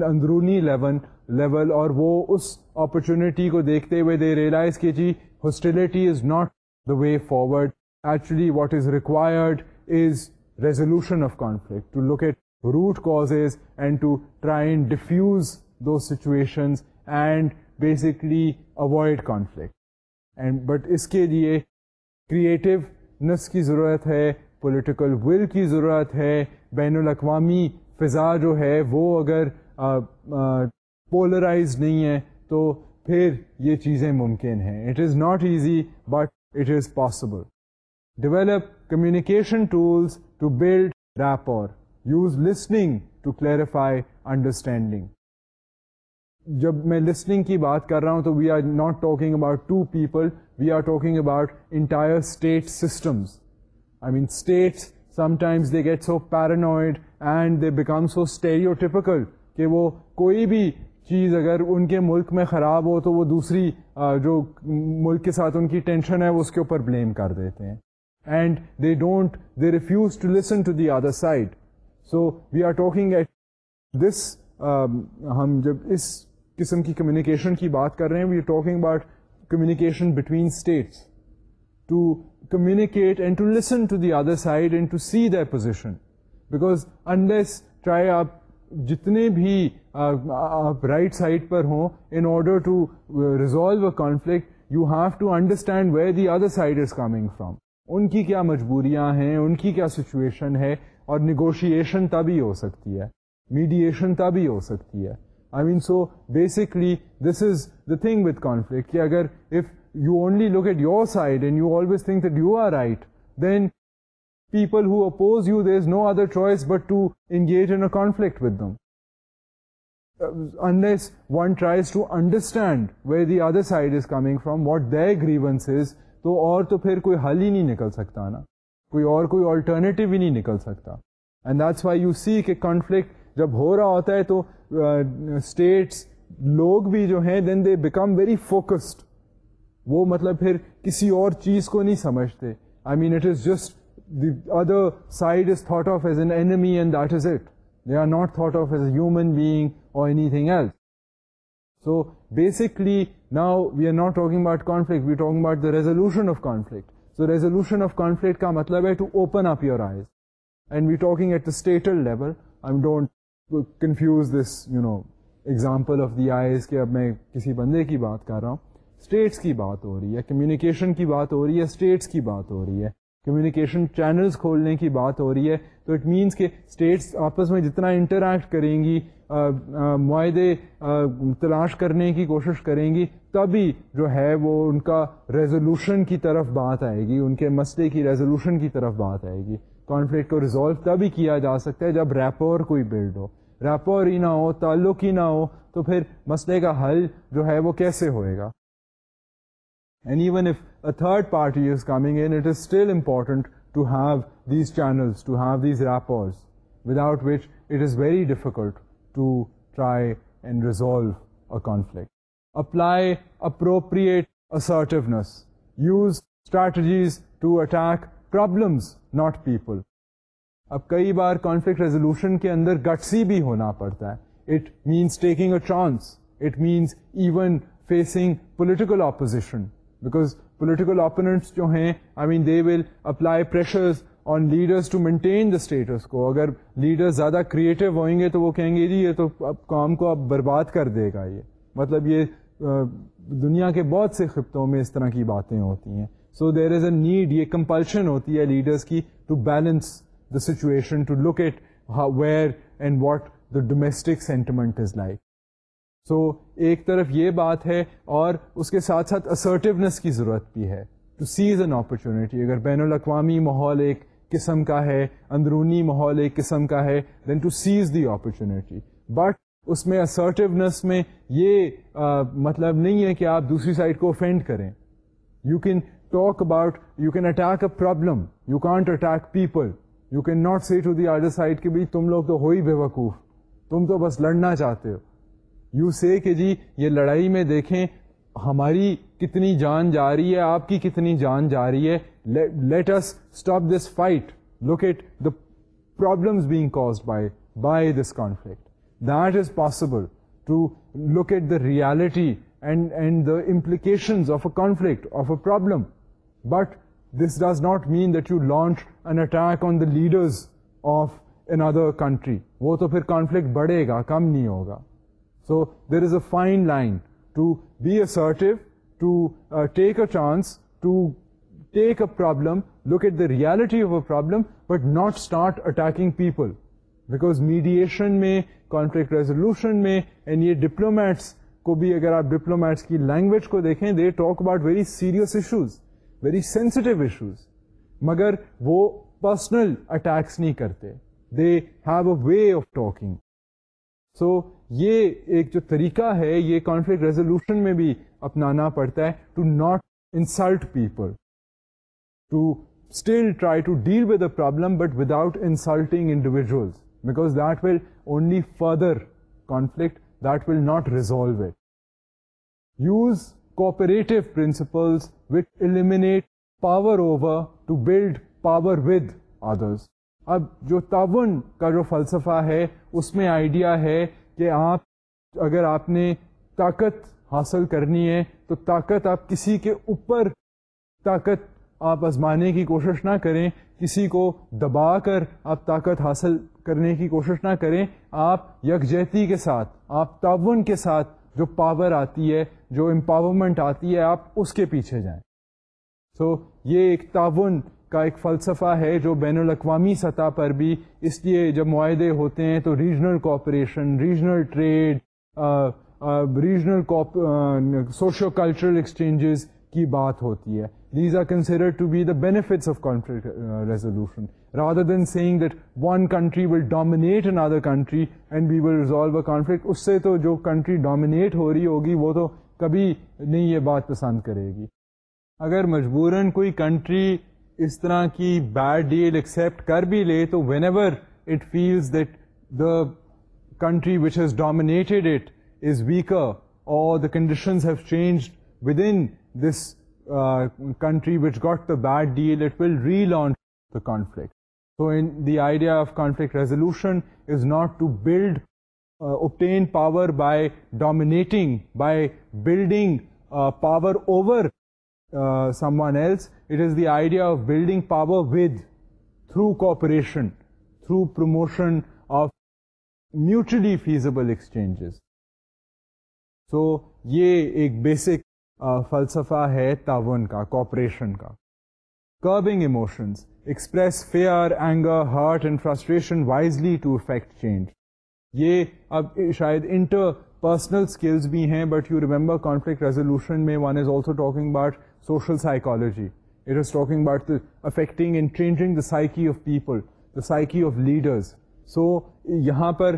اندرونی level level اور وہ اس opportunity کو دیکھتے ہوئے they realise کہ جی hostility is not the way forward actually what is required is resolution of conflict to at root cause and to try and defuse those situations and basically avoid conflict and but اس کے لیے creativeness کی ضرورت ہے political will کی ضرورت ہے بین الاقوامی فضا جو ہے وہ اگر پولرائز نہیں ہے تو پھر یہ چیزیں ممکن ہیں it is not easy but it is possible develop communication tools to build rapport use listening to clarify understanding جب میں لسننگ کی بات کر رہا ہوں تو we are not talking about two people we are talking about entire state systems I mean states sometimes they so paranoid and and they so stereotypical کہ وہ کوئی بھی چیز اگر ان کے ملک میں خراب ہو تو وہ دوسری جو ملک کے ساتھ ان کی ٹینشن ہے وہ اس کے اوپر بلیم کر دیتے ہیں and they don't they refuse to listen to the other side so we are talking at this ہم جب اس قسم کی کمیونیکیشن کی بات کر رہے ہیں we are talking about communication between states to communicate and to listen to the other side and to see the position because unless چاہے آپ جتنے بھی آپ رائٹ سائڈ پر ہوں in order to resolve a conflict you have to understand where the other side is coming from ان کی کیا مجبوریاں ہیں ان کی کیا سچویشن ہے اور نیگوشیشن تبھی ہو سکتی ہے میڈیئیشن تبھی ہو سکتی ہے I mean so basically this is the thing with conflict کہ اگر if you only look at your side and you always think right then people who oppose you there is no other choice but to engage inflict with them this one tries to understand where the other side is coming from what their grievance تو اور تو پھر کوئی حل ہی نہیں نکل سکتا نا کوئی اور کوئی آلٹرنیٹو ہی نہیں نکل سکتا and that's why you see کہ کانفلکٹ جب ہو رہا ہوتا ہے تو اسٹیٹس uh, لوگ بھی جو ہیں then they become very focused وہ مطلب پھر کسی اور چیز کو نہیں سمجھتے I mean it is just the other side is thought of as an enemy and that is it they are not thought of as a human being اور anything else so basically now we are not talking about conflict we talking about the resolution of conflict so resolution of conflict کا مطلب ہے to open up your eyes and we talking at the statal level I don't confuse this you know example of the eyes کہ اب میں کسی بندے کی بات کر رہا ہوں اسٹیٹس کی بات ہو رہی ہے کمیونیکیشن کی بات ہو رہی ہے اسٹیٹس کی بات ہو رہی ہے کمیونیکیشن چینلس کھولنے کی بات ہو رہی ہے تو اٹ مینس کہ اسٹیٹس آپس میں جتنا انٹریکٹ کریں گی معاہدے تلاش کرنے کی کوشش کریں گی تبھی جو ہے وہ ان کا ریزولوشن کی طرف بات آئے گی ان کے مسئلے کی ریزولوشن کی طرف بات آئے گی کانفلکٹ کو ریزالو تبھی کیا جا سکتا ہے جب ریپور کوئی بلڈ ہو ریپور ہی نہ ہو تعلق ہی نہ ہو تو پھر مسئلے کا حل جو ہے وہ کیسے ہوئے گا and even these a third party these it is still important to have these to difficult to try and conflict. Apply appropriate assertiveness use strategies to attack problems, not people اب کئی بار کانفلکٹ ریزولوشن کے اندر گٹسی بھی ہونا پڑتا ہے it means taking a chance it means even facing political opposition because political opponents جو ہیں I mean they will apply pressures on leaders to maintain the status quo اگر لیڈرز زیادہ کریٹیو ہوئیں گے تو وہ کہیں گے جی یہ تو اب کام کو اب برباد کر دے گا یہ مطلب یہ دنیا کے بہت سے خطوں میں اس طرح کی باتیں ہوتی ہیں so there is a need یہ کمپلشن ہوتی ہے لیڈرس کی to balance the situation to look at how where and what the domestic sentiment is like so ایک طرف یہ بات ہے اور اس کے ساتھ ساتھ اسرٹیونیس کی ضرورت بھی ہے ٹو سیز این اپرچونیٹی اگر بین الاقوامی ماحول ایک قسم کا ہے اندرونی ماحول ایک قسم کا ہے then to seize the opportunity but اس میں اسرٹیونیس میں یہ مطلب نہیں ہے کہ آپ دوسری سائڈ کو افینڈ کریں you can talk about you can attack a problem you can't attack people you can not C to the other side کہ بھائی تم لوگ تو ہو ہی بے وقوف تم تو بس لڑنا چاہتے ہو یو سے کہ جی یہ لڑائی میں دیکھیں ہماری کتنی جان جا رہی ہے آپ کی کتنی جان جا رہی ہے let us stop this fight at the being by by this conflict that is possible to at the reality and and the implications of a conflict of a problem but this does not mean that you launch an attack on the leaders of another country وہ تو پھر conflict بڑھے گا کم نہیں ہوگا there is a fine line to be assert to take a chance to take a problem look at the reality of a but not start attacking people back mediation میں contract resolution میں diplomats کو بھی اگر آپ diplomats کی language کو دیکھیں they talk about very serious issues very sensitive issues مگر وہ پرسنل اٹیکس نہیں کرتے they have a way of talking so یہ ایک جو طریقہ ہے یہ کانفلکٹ ریزولوشن میں بھی اپنانا پڑتا ہے to not insult people to still try to deal with a problem but without insulting individuals because that will only further conflict that will not resolve it use cooperative principles which eliminate power over to build power with others اب جو تعاون کا جو فلسفہ ہے اس میں idea ہے کہ آپ اگر آپ نے طاقت حاصل کرنی ہے تو طاقت آپ کسی کے اوپر طاقت آپ آزمانے کی کوشش نہ کریں کسی کو دبا کر آپ طاقت حاصل کرنے کی کوشش نہ کریں آپ یکجہتی کے ساتھ آپ تعاون کے ساتھ جو پاور آتی ہے جو امپاورمنٹ آتی ہے آپ اس کے پیچھے جائیں تو یہ ایک تعاون کا ایک فلسفہ ہے جو بین الاقوامی سطح پر بھی اس لیے جب معاہدے ہوتے ہیں تو regional cooperation regional trade regional socio cultural exchanges کی بات ہوتی ہے these are consider to be the benefits of conflict resolution rather than saying that one country will dominate another country and we will resolve a conflict اس سے تو جو country dominate ہو رہی ہوگی وہ تو کبھی نہیں یہ بات پسند کرے گی اگر مجبوراً کوئی کنٹری اس طرح کی بیڈ ڈیل ایکسیپٹ کر بھی لے تو whenever it feels that the country which has dominated it is weaker اور the conditions have changed with in this country which got the bad deal it will relaunch the conflict conflict the idea of conflict resolution is not to build open power by dominating by building power over someone else it is the idea of building power with through cooperation through promotion of mutually feasible exchanges so یہ ایک basic فلسفہ ہے تاون کا cooperation کا curbing emotions express fear anger hurt and frustration wisely to effect change یہ اب شاید انٹر پرسنل اسکلز بھی ہیں but you remember conflict resolution میں one is also talking about social psychology it is talking about affecting and changing the psyche of people the psyche of leaders so یہاں پر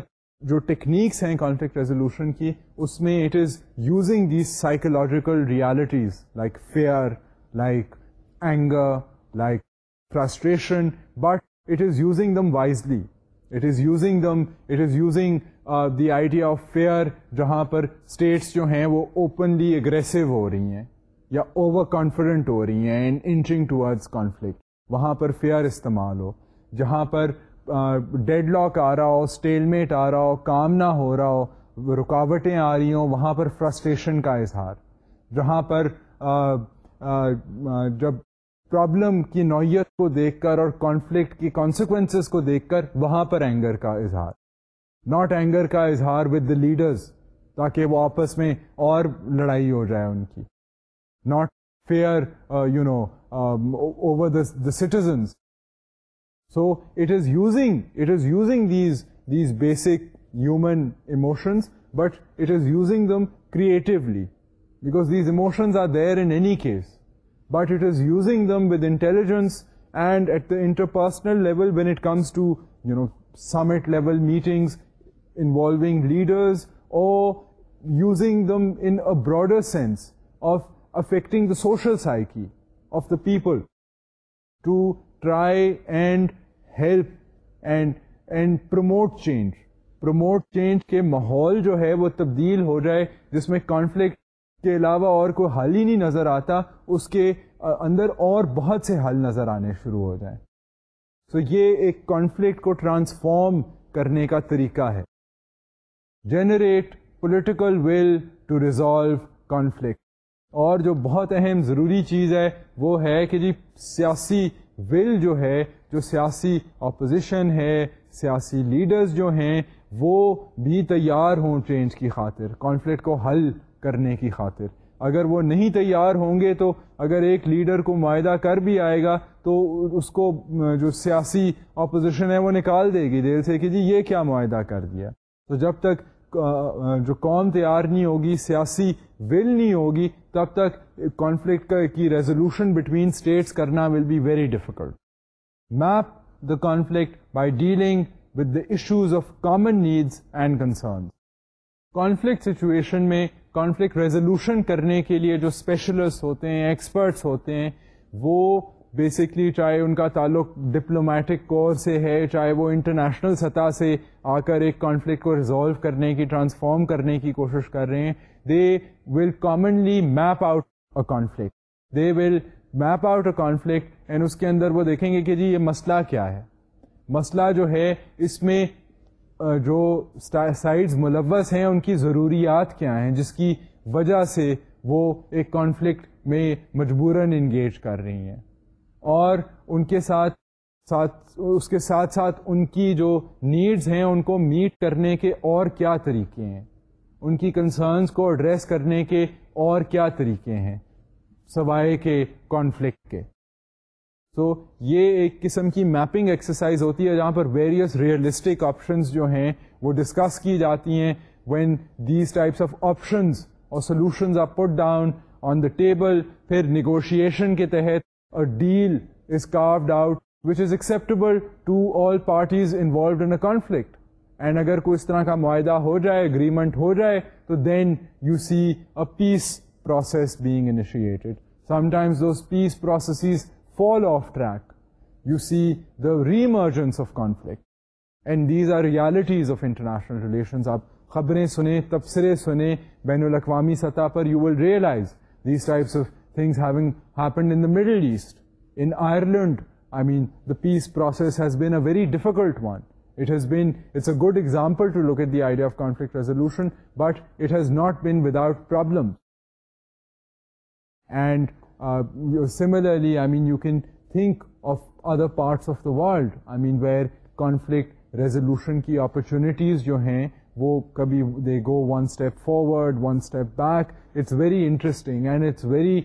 جو techniques ہیں contract resolution کی اس میں it is using the psychological realities like fear like anger like frustration but it is using them wisely it is using them it is using the idea of fear جہاں پر states جو ہیں وہ openly aggressive ہو رہی ہیں یا overconfident ہو رہی ہیں ان انٹرنگ ٹوورڈز کانفلکٹ وہاں پر فیئر استعمال ہو جہاں پر ڈیڈ لاک آ رہا ہو اسٹیل میٹ آ رہا ہو کام نہ ہو رہا ہو رکاوٹیں آ رہی ہوں وہاں پر فرسٹریشن کا اظہار جہاں پر آ, آ, آ, جب پرابلم کی نوعیت کو دیکھ کر اور کانفلکٹ کی کانسیکوینسز کو دیکھ کر وہاں پر اینگر کا اظہار ناٹ اینگر کا اظہار ود دا لیڈرز تاکہ وہ آپس میں اور لڑائی ہو جائے ان کی not fear, uh, um, over the citizens. So it is using these basic human emotions, but it is using them creatively, because these emotions are there in any case, but it is using them with intelligence. And at the interpersonal level, when it comes to, summit level meetings involving leaders, or using them in a broader sense of affecting the social psyche of the people to try and help and and promote change promote change کے ماحول جو ہے وہ تبدیل ہو جائے جس میں conflict کے علاوہ اور کوئی حل ہی نہیں نظر آتا اس کے اندر اور بہت سے حل نظر آنے شروع ہو جائیں سو یہ ایک کانفلکٹ کو ٹرانسفارم کرنے کا طریقہ ہے generate political will to resolve conflict اور جو بہت اہم ضروری چیز ہے وہ ہے کہ جی سیاسی ول جو ہے جو سیاسی اپوزیشن ہے سیاسی لیڈرز جو ہیں وہ بھی تیار ہوں چینج کی خاطر کانفلکٹ کو حل کرنے کی خاطر اگر وہ نہیں تیار ہوں گے تو اگر ایک لیڈر کو معاہدہ کر بھی آئے گا تو اس کو جو سیاسی اپوزیشن ہے وہ نکال دے گی دل سے کہ جی یہ کیا معاہدہ کر دیا تو جب تک جو قوم تیار نہیں ہوگی سیاسی ول نہیں ہوگی تب تک کانفلکٹ کی ریزولوشن بٹوین اسٹیٹس کرنا will be very difficult map the conflict by dealing with the issues of common needs and concern conflict situation میں کانفلکٹ ریزولوشن کرنے کے لیے جو اسپیشلسٹ ہوتے ہیں ایکسپرٹس ہوتے ہیں وہ بیسکلی چاہے ان کا تعلق ڈپلومیٹک کور سے ہے چاہے وہ انٹرنیشنل سطح سے آ کر ایک کانفلکٹ کو ریزالو کرنے کی ٹرانسفارم کرنے کی کوشش کر رہے ہیں they will commonly map out a conflict they will map out a conflict and اس کے اندر وہ دیکھیں گے کہ جی یہ مسئلہ کیا ہے مسئلہ جو ہے اس میں جو سائڈز ملوث ہیں ان کی ضروریات کیا ہیں جس کی وجہ سے وہ ایک کانفلکٹ میں مجبوراً انگیج کر رہی ہیں اور ان کے ساتھ ساتھ اس کے ساتھ ساتھ ان کی جو نیڈز ہیں ان کو میٹ کرنے کے اور کیا طریقے ہیں ان کی کنسرنس کو ایڈریس کرنے کے اور کیا طریقے ہیں سوائے کے کانفلکٹ کے so, یہ ایک قسم کی میپنگ ایکسرسائز ہوتی ہے جہاں پر ویریئس ریئلسٹک آپشنز جو ہیں وہ ڈسکس کی جاتی ہیں when these types of options اور solutions are put down on the table پھر نیگوشیشن کے تحت ڈیل از کاف out is acceptable to all parties involved in conflict and اگر کوئی اس طرح کا معاہدہ ہو جائے اگریمنٹ ہو جائے تو then you سیس process being initiate sometimes this peace process is fall off track you see the reemergence of conflict and these are realities of international relation آپ خبریں تبصرے سنیں بین الاقوامی سطح پر you will realise these types of thing have happened in Middle East in Ireland I mean peace process has been a very difficult one has been a good example to look at the idea of conflict resolution but it has not been without پرابلمرلی parts of the world I mean where conflict resolution کی opportunities جو ہیں وہ کبھی they go one step forward one step back it's very interesting and it's very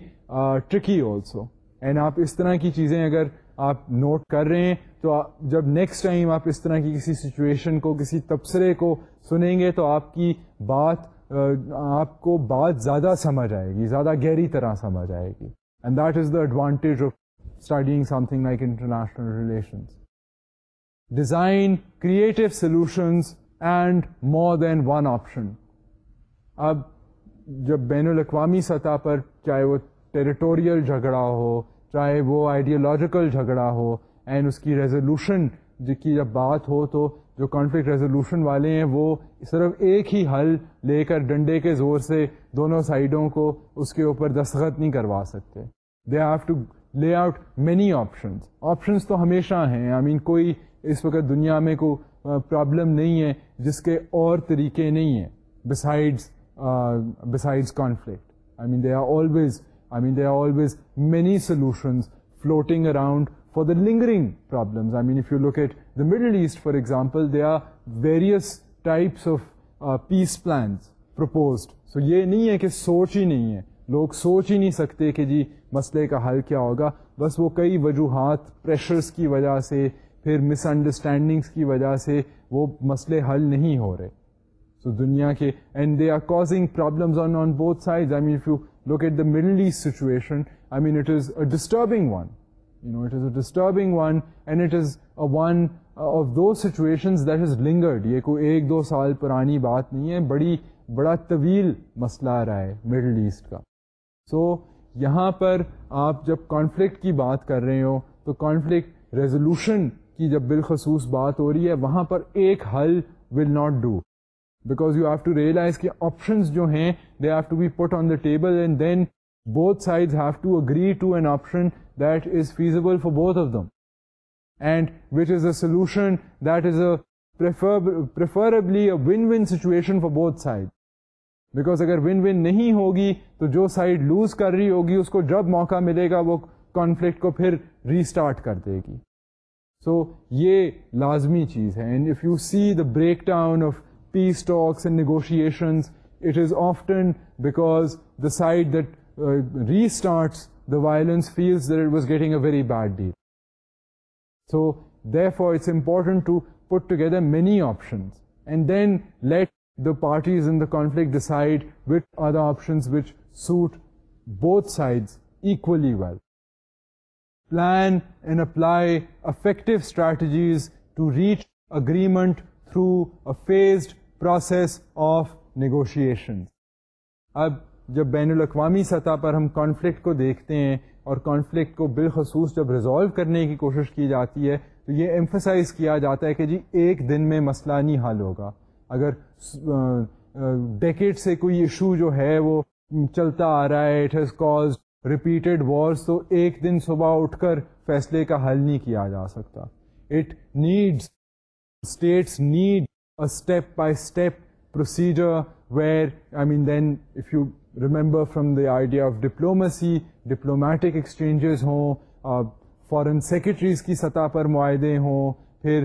tricky also and آپ اس طرح کی چیزیں اگر آپ نوٹ کر رہے ہیں تو جب نیکسٹ ٹائم آپ اس طرح کی کسی سچویشن کو کسی تبصرے کو سنیں گے تو آپ کی بات آپ کو بات زیادہ سمجھ آئے گی زیادہ گہری طرح سمجھ آئے گی and that is the advantage of studying something like international relations design creative solutions and more than one option اب جب بین الاقوامی سطح پر چاہے وہ ٹیریٹوریل جھگڑا ہو چاہے وہ آئیڈیالوجیکل جھگڑا ہو اینڈ اس کی ریزولوشن کی جب بات ہو تو جو کانفلکٹ ریزولوشن والے ہیں وہ صرف ایک ہی حل لے کر ڈنڈے کے زور سے دونوں سائڈوں کو اس کے اوپر دستخط نہیں کروا سکتے they have to lay out many options options تو ہمیشہ ہیں آئی I مین mean, کوئی اس وقت دنیا میں کو پرابلم نہیں ہے جس کے اور طریقے نہیں ہیں besides besides conflict I mean they are always floating around for the Middle East for example they are various peace plan یہ نہیں ہے کہ سوچ ہی نہیں ہے لوگ سوچ ہی نہیں سکتے کہ جی مسئلے کا حل کیا ہوگا بس وہ کئی وجوہات پریشرس کی وجہ سے پھر مس انڈرسٹینڈنگس کی وجہ سے وہ مسئلے حل نہیں ہو رہے سو دنیا کے and they are causing problem Middle East situation کوئی ایک دو سال پرانی بات نہیں ہے بڑی بڑا طویل مسئلہ آ رہا ہے مڈل ایسٹ کا سو یہاں پر آپ جب کانفلکٹ کی بات کر رہے ہو تو کانفلکٹ ریزولوشن کی جب بالخصوص بات ہو رہی ہے وہاں پر ایک ہل will not do because you have to realise options جو ہیں put on the table and then both side have to agree to an option for both of them and which is a solution for بہت side because اگر نہیں ہوگی تو جو side loose کر رہی ہوگی اس کو جب موقع ملے گا وہ کانفلکٹ کو پھر ریسٹارٹ کر دے گی سو یہ لازمی چیز ہے and if you see the breakdown of peace talks and negotiations, it is often because the side that uh, restarts the violence feels that it was getting a very bad deal. So therefore it's important to put together many options and then let the parties in the conflict decide which are the options which suit both sides equally well. Plan and apply effective strategies to reach agreement through a phased process of negotiation اب جب بین الاقوامی سطح پر ہم conflict کو دیکھتے ہیں اور کانفلکٹ کو بالخصوص جب ریزالو کرنے کی کوشش کی جاتی ہے تو یہ ایمفسائز کیا جاتا ہے کہ جی ایک دن میں مسئلہ نہیں حل ہوگا اگر ڈیکٹ سے کوئی ایشو جو ہے وہ چلتا آ رہا ہے it has cause repeated wars تو ایک دن صبح اٹھ کر فیصلے کا حل نہیں کیا جا سکتا it needs states need step by step procedure where I mean then if you remember from the idea of diplomacy diplomatic exchanges ہوں فارن سیکریٹریز کی سطح پر معاہدے ہوں پھر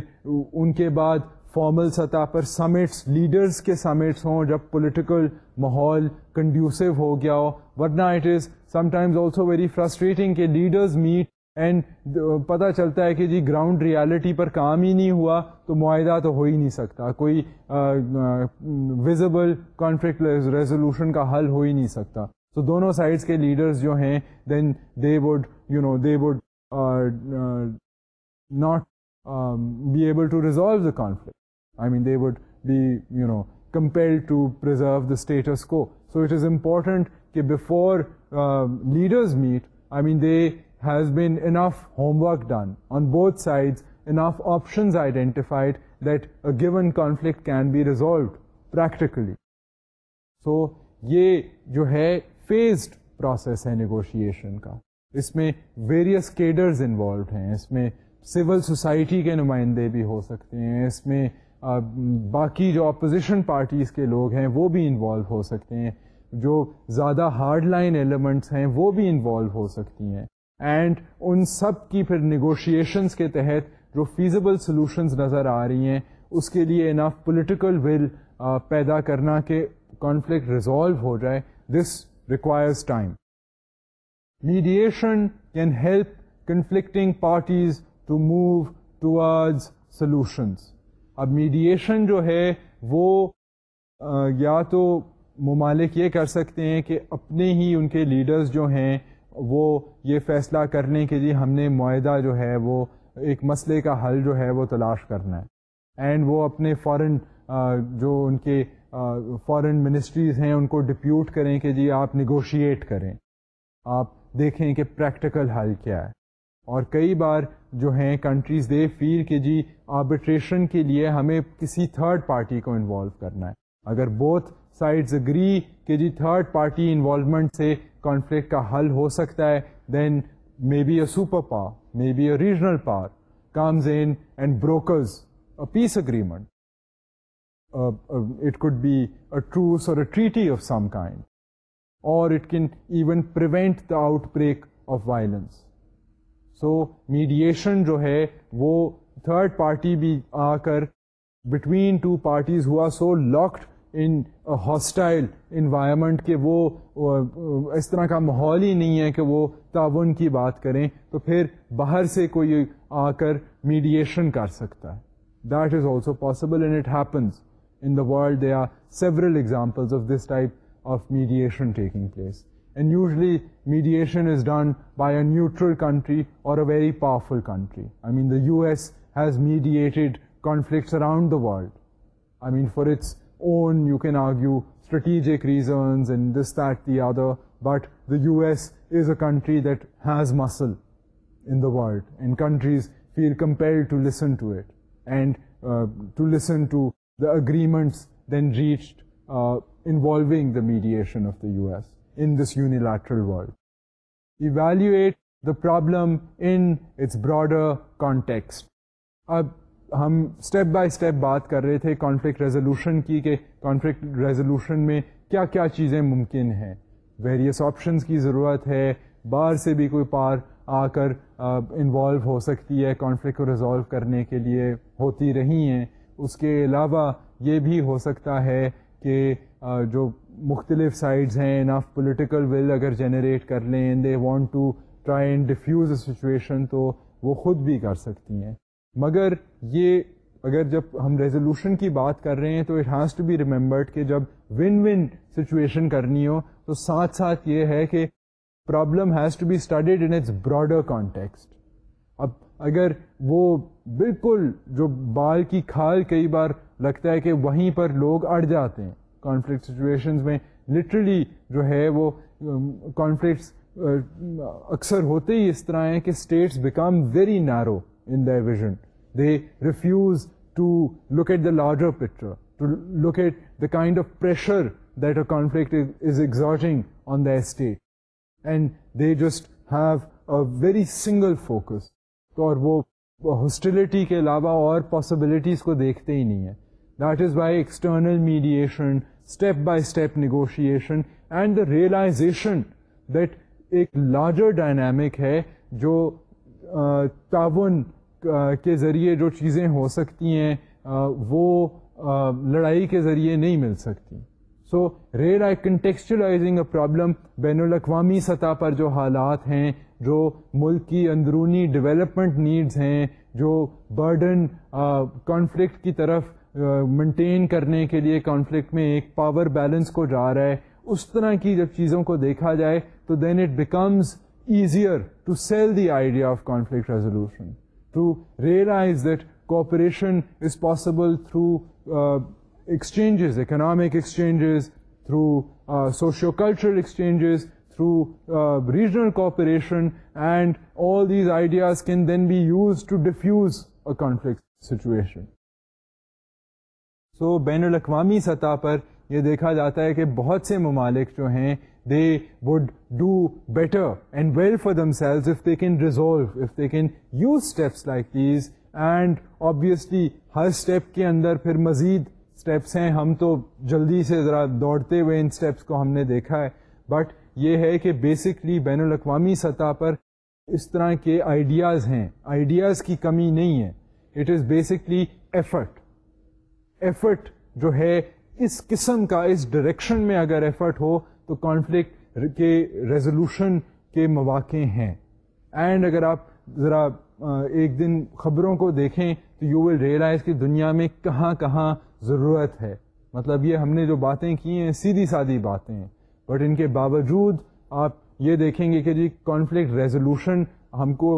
ان کے بعد فارمل سطح پر سمیٹس لیڈرس کے سمیٹس ہوں جب پولیٹیکل ماحول کنڈیوسو ہو گیا ہو وٹ نا it is sometimes also very frustrating کہ لیڈرز میٹ اینڈ uh, پتہ چلتا ہے کہ جی گراؤنڈ ریالٹی پر کام ہی نہیں ہوا تو معاہدہ تو ہو ہی نہیں سکتا کوئی وزبل کانفلکٹ ریزولوشن کا حل ہو ہی نہیں سکتا تو دونوں سائڈس کے لیڈرز جو ہیں then they would you know they would not be able to resolve the conflict I mean they would be you know compare to preserve the status quo so it is important کہ before leaders meet I mean they has been enough homework done on both enough enough options that that a given conflict can be practically. Practically so یہ جو ہے phased process ہے negotiation کا اس میں various cadres involved ہیں اس میں سول سوسائٹی کے نمائندے بھی ہو سکتے ہیں اس میں باقی جو اپوزیشن پارٹیز کے لوگ ہیں وہ بھی انوالو ہو سکتے ہیں جو زیادہ ہارڈ لائن ایلیمنٹس ہیں وہ بھی انوالو ہو سکتی ہیں اینڈ ان سب کی پھر نیگوشیشنس کے تحت جو فیزیبل سلوشنز نظر آ رہی ہیں اس کے لیے انف پولیٹیکل ول پیدا کرنا کہ کانفلکٹ ریزالو ہو جائے this requires time mediation can help conflicting parties to move towards solutions اب میڈیشن جو ہے وہ یا تو ممالک یہ کر سکتے ہیں کہ اپنے ہی ان کے لیڈرز جو ہیں وہ یہ فیصلہ کرنے کے لیے ہم نے معاہدہ جو ہے وہ ایک مسئلے کا حل جو ہے وہ تلاش کرنا ہے اینڈ وہ اپنے فارن جو ان کے فورن منسٹریز ہیں ان کو ڈپیوٹ کریں کہ جی آپ نیگوشیٹ کریں آپ دیکھیں کہ پریکٹیکل حل کیا ہے اور کئی بار جو ہیں کنٹریز دے فیل کہ جی آربیٹریشن کے لیے ہمیں کسی تھرڈ پارٹی کو انوالو کرنا ہے اگر بہت سائڈز اگری کہ جی تھرڈ پارٹی انوالومنٹ سے کانفلکٹ کا حل ہو سکتا ہے then may be a super power may be a regional power comes in and brokers a peace agreement it could be a truce اور a treaty of some kind اور it can even the outbreak of violence so mediation جو ہے وہ third party بھی آ کر between two parties ہوا so locked in hostile environment کے وہ اس طرح کا ماحول ہی نہیں ہے کہ وہ تعاون کی بات کریں تو پھر باہر سے کوئی آ کر میڈیشن کر سکتا ہے that is also possible and it happens in the world there are several examples of this type of mediation taking place and usually mediation is done by a neutral country اور a very powerful country I mean the U S has mediated conflicts around the world I mean for its own, you can argue, strategic reasons and this, that, the other, but the US is a country that has muscle in the world, and countries feel compelled to listen to it and uh, to listen to the agreements then reached uh, involving the mediation of the US in this unilateral world. Evaluate the problem in its broader context. Uh, ہم step by step بات کر رہے تھے conflict resolution کی کہ conflict resolution میں کیا کیا چیزیں ممکن ہیں ویریس آپشنز کی ضرورت ہے باہر سے بھی کوئی پار آ کر انوالو ہو سکتی ہے کانفلکٹ کو ریزالو کرنے کے لیے ہوتی رہی ہیں اس کے علاوہ یہ بھی ہو سکتا ہے کہ جو مختلف سائڈز ہیں انف پولیٹیکل ول اگر جنریٹ کر لیں they want to try and defuse a situation تو وہ خود بھی کر سکتی ہیں مگر یہ اگر جب ہم ریزولوشن کی بات کر رہے ہیں تو it has to be remembered کہ جب ون ون سچویشن کرنی ہو تو ساتھ ساتھ یہ ہے کہ problem has to be studied in its broader context اب اگر وہ بالکل جو بال کی کھال کئی بار لگتا ہے کہ وہیں پر لوگ اڑ جاتے ہیں کانفلکٹ سچویشنز میں لٹرلی جو ہے وہ کانفلکٹس اکثر ہوتے ہی اس طرح ہیں کہ states become very narrow refuse to locate the larger picture the kind of pressure state and they just have very single focus تو اور وہ ہاسٹیلٹی کے علاوہ اور پاسبلٹیز کو دیکھتے ہی نہیں ہے that is why external mediation step by step negotiation and the realization that ایک لارجر ڈائنیمک ہے جو تعاون کے ذریعے جو چیزیں ہو سکتی ہیں وہ لڑائی کے ذریعے نہیں مل سکتی سو ریئر آئی کنٹیکسچلائزنگ اے پرابلم بین الاقوامی سطح پر جو حالات ہیں جو ملک کی اندرونی ڈیولپمنٹ نیڈز ہیں جو برڈن کانفلکٹ کی طرف مینٹین کرنے کے لیے کانفلکٹ میں ایک پاور بیلنس کو جا رہا ہے اس طرح کی جب چیزوں کو دیکھا جائے تو then it becomes easier to sell the idea of conflict resolution through realize that cooperation is possible through exchanges economic exchanges through socio cultural exchanges through regional cooperation and all these ideas can then be use to defuse situation so بین الاقوامی سطح پر یہ دیکھا جاتا ہے کہ بہت سے ممالک جو ہیں would do better and well for them sell they consciously ہر اسٹیپ کے اندر پھر مزید اسٹیپس ہیں ہم تو جلدی سے ذرا دوڑتے ہوئے انٹیپس کو ہم نے دیکھا ہے بٹ یہ ہے کہ بیسکلی بین الاقوامی سطح پر اس طرح کے آئیڈیاز ہیں آئیڈیاز کی کمی نہیں ہے it is basically effort effort جو ہے اس قسم کا اس ڈائریکشن میں اگر ایفرٹ ہو تو کانفلکٹ کے ریزولوشن کے مواقع ہیں اینڈ اگر آپ ذرا ایک دن خبروں کو دیکھیں تو یو ول ریئلائز کہ دنیا میں کہاں کہاں ضرورت ہے مطلب یہ ہم نے جو باتیں کی ہیں سیدھی سادھی باتیں بٹ ان کے باوجود آپ یہ دیکھیں گے کہ جی کانفلکٹ ریزولوشن ہم کو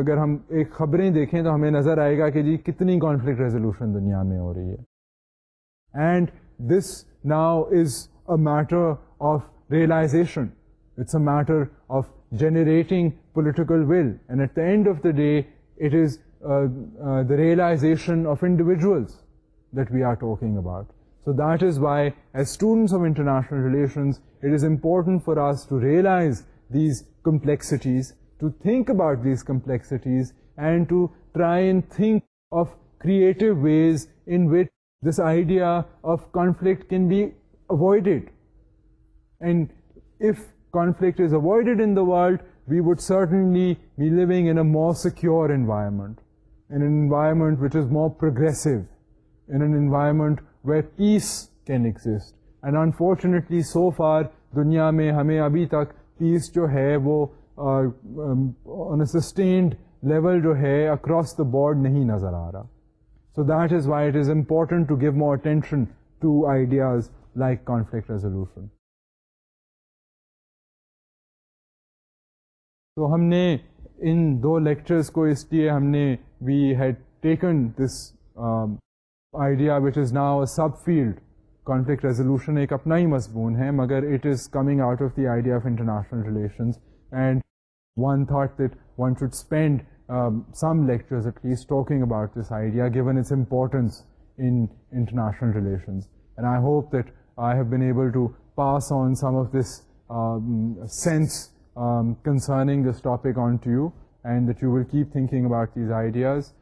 اگر ہم ایک خبریں دیکھیں تو ہمیں نظر آئے گا کہ جی کتنی کانفلکٹ ریزولوشن دنیا میں ہو رہی ہے and this now is a matter of realization. It's a matter of generating political will. And at the end of the day, it is uh, uh, the realization of individuals that we are talking about. So that is why, as students of international relations, it is important for us to realize these complexities, to think about these complexities, and to try and think of creative ways in which this idea of conflict can be avoided. And if conflict is avoided in the world we would certainly be living in a more secure environment in environment which is more progressive in an environment where peace can exist and unfortunately so far دنیا میں ہمیں ابھی تک peace جو ہے وہ on sustained level جو ہے اکراس دا بورڈ نہیں نظر آ رہا so that is why it is important to give more attention to ideas like conflict resolution تو ہم نے ان دو لیکچرس کو اس لیے ہم نے we had taken this idea which is now subfield conflict resolution ایک اپنا ہی مضمون ہے مگر it is coming out of the idea of international relations and one thought that one should spend some lectures at least talking about this idea given its importance in international relations and I hope that I have been able to pass on some of this sense concerning this topic on to you and that you will keep thinking about these ideas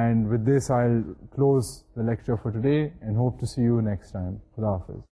and with this I close the lecture of today and hope to see you next time خدا حافظ